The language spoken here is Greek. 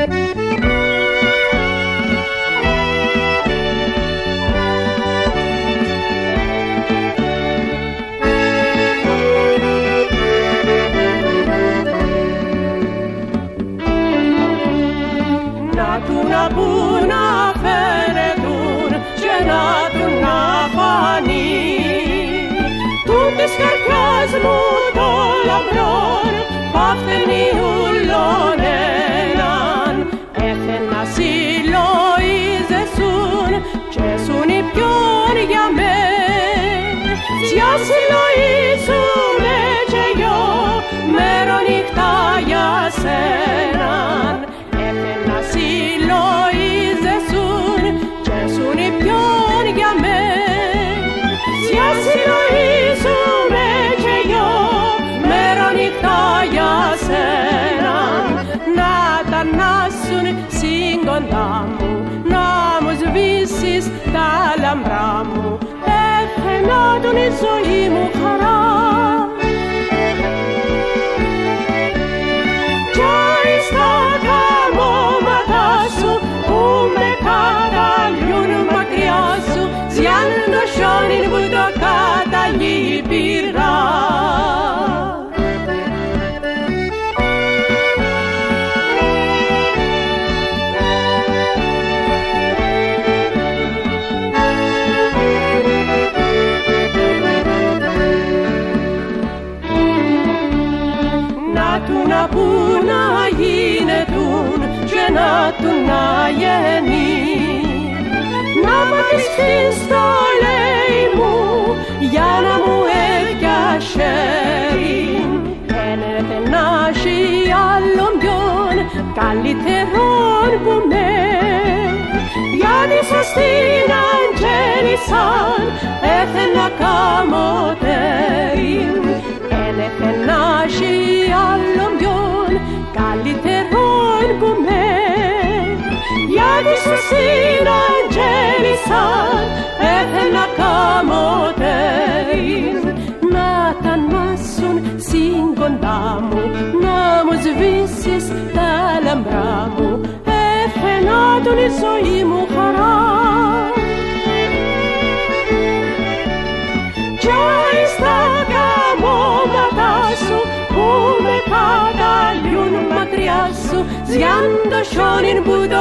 Natuna bună, feredur, ce natuna fani. Tu te scarcas mutul amor, pafte da nasun singon namu Namu zvisis talam ramu. Efenadun izoimu haram Joy stata momadasu Ume karan yunum magriasu Zyan doshonin budokata libir του να γεννεί. Να πατήσεις στο λέει μου για να μου έφτιασέρει ένετε να ζει άλλον ποιον καλύτερον που με καλύτερον που με γιατί σου συναγγέλισαν έθελα καμότερην να τα ανάσουν σύγκοντά μου να μου σβήσεις τα λαμπρά μου. Έθελα τον η ζωή μου زیان داشتن بود